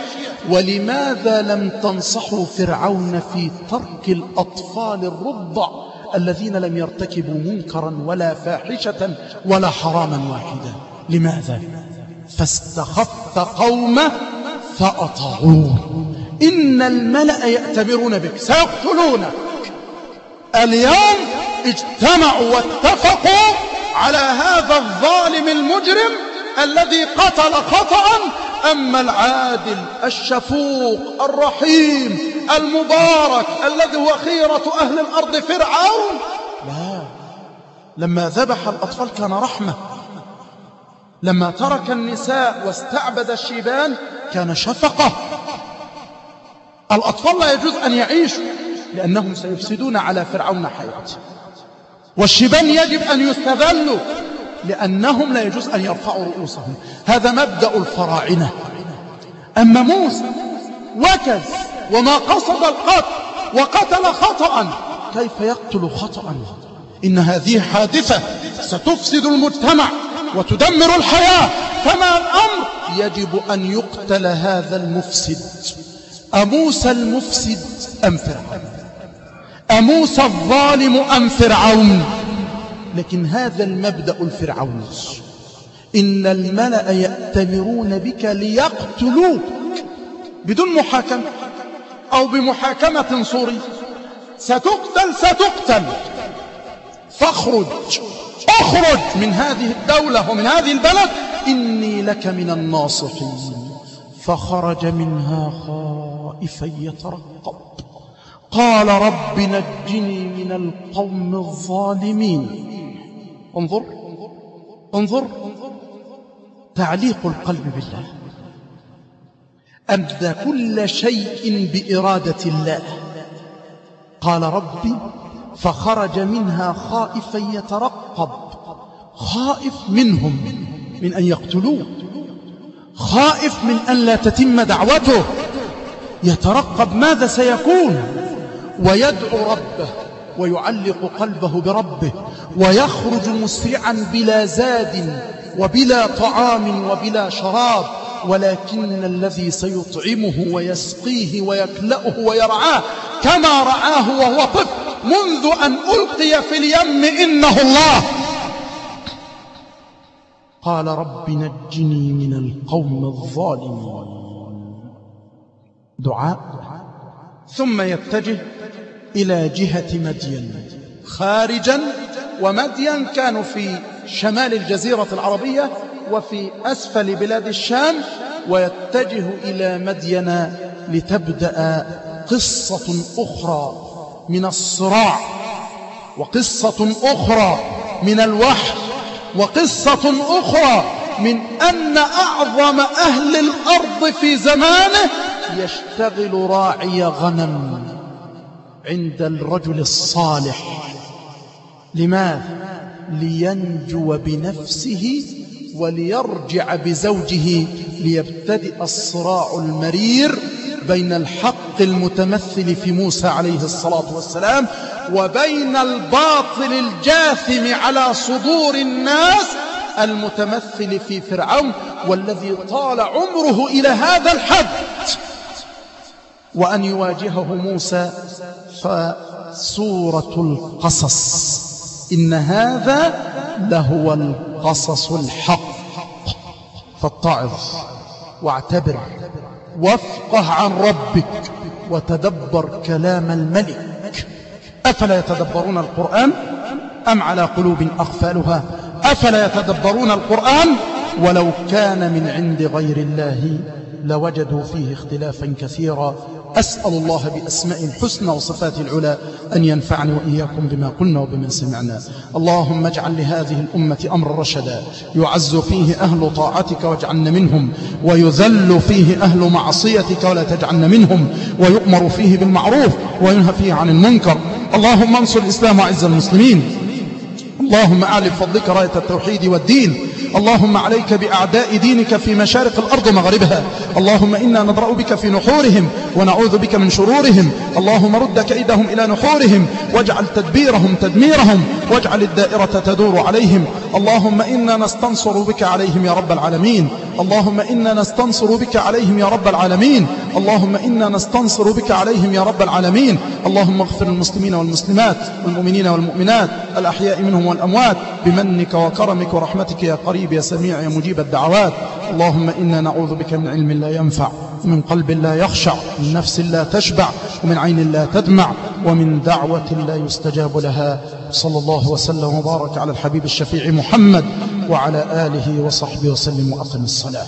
Speaker 1: ولماذا لم تنصحوا فرعون في ترك الأطفال الرضع الذين لم يرتكبوا منكرا ولا فاحشة ولا حراما واحدا؟ لماذا؟ فاستخف قومه فأطاعوه. إن الملأ يأتبرون بك سيقتلونك اليوم اجتمعوا واتفقوا على هذا الظالم المجرم الذي قتل خطأ أما العادل الشفوق الرحيم المبارك الذي هو خيرة أهل الأرض فرعون؟ لا. لما ذبح الأطفال كان رحمة. لما ترك النساء واستعبد الشيبان كان شفقة. الأطفال لا يجوز أن يعيشوا لأنهم سيفسدون على فرعون حياته والشيبان يجب أن يستذلوا لأنهم لا يجوز أن يرفعوا رؤوسهم. هذا مبدأ الفراعنة. أما موسى وكز وما قصد القتل وقتل خطأ كيف يقتل خطأ؟ إن هذه حادثة ستفسد المجتمع وتدمر الحياة. فما الأمر؟ يجب أن يقتل هذا المفسد. أموسى المفسد أم فرعون؟ أموسى الظالم أم فرعون؟ لكن هذا المبدأ الفرعوني إن الملأ يأتمرون بك ليقتلوك بدون محاكمة أو بمحاكمة صوري ستقتل ستقتل. فاخرج. أخرج من هذه الدولة ومن هذه البلد إني لك من الناصحين. فخرج منها خائفا يترقب. قال رب نجني من القوم الظالمين. انظر انظر. تعليق القلب بالله. أبدى كل شيء بإرادة الله. قال ربي فخرج منها خائفا يترقب. خائف منهم من أن يقتلوه. خائف من أن لا تتم دعوته. يترقب ماذا سيكون؟ ويدعو ربه ويعلق قلبه بربه ويخرج مسرعا بلا زاد وبلا طعام وبلا شراب. ولكن الذي سيطعمه ويسقيه ويكلأه ويرعاه كما رعاه وهو طفل منذ أن ألقي في اليم إنه الله. قال رب نجني من القوم الظالمين. دعاء. ثم يتجه إلى جهة مدين خارجا ومدين كانوا في شمال الجزيرة العربية وفي أسفل بلاد الشام ويتجه إلى مدين لتبدأ قصة أخرى من الصراع وقصة أخرى من الوحي وقصة أخرى من أن أعظم أهل الأرض في زمانه يشتغل راعي غنم عند الرجل الصالح لماذا؟ لينجو بنفسه وليرجع بزوجه ليبتدئ الصراع المرير بين الحق المتمثل في موسى عليه الصلاة والسلام وبين الباطل الجاثم على صدور الناس المتمثل في فرعون والذي طال عمره إلى هذا الحد وأن يواجهه موسى فسورة القصص إن هذا لهو القصص الحق فاتعظ واعتبر وافقه عن ربك وتدبر كلام الملك. أفلا يتدبرون القرآن أم على قلوب أقفالها؟ أفلا يتدبرون القرآن؟ ولو كان من عند غير الله لوجدوا فيه اختلافا كثيرا. أسأل الله بأسماء الحسنى وصفات العلا أن ينفعني وإياكم بما قلنا وبما سمعنا. اللهم اجعل لهذه الأمة أمر رشدا. يعز فيه أهل طاعتك واجعلنا منهم. ويذل فيه أهل معصيتك ولا تجعلنا منهم. ويؤمر فيه بالمعروف وينهى فيه عن المنكر. اللهم انصر الإسلام وعز المسلمين. اللهم أعلى بفضلك راية التوحيد والدين. اللهم عليك بأعداء دينك في مشارق الأرض ومغربها. اللهم إنا نضرأ بك في نحورهم ونعوذ بك من شرورهم. اللهم رد كيدهم إلى نحورهم. واجعل تدبيرهم تدميرهم. واجعل الدائرة تدور عليهم. اللهم إنا نستنصر بك عليهم يا رب العالمين. اللهم إنا نستنصر بك عليهم يا رب العالمين. اللهم إنا نستنصر بك عليهم يا رب العالمين. اللهم اغفر المسلمين والمسلمات والمؤمنين والمؤمنات. الأحياء منهم والأموات. بمنك وكرمك ورحمتك يا قريب يا سميع يا مجيب الدعوات. اللهم إنا نعوذ بك من علم لا ينفع ومن قلب لا يخشع من نفس لا تشبع ومن عين لا تدمع ومن دعوة لا يستجاب لها. صلى الله وسلم وبارك على الحبيب الشفيع محمد وعلى آله وصحبه وسلم وأقم الصلاة.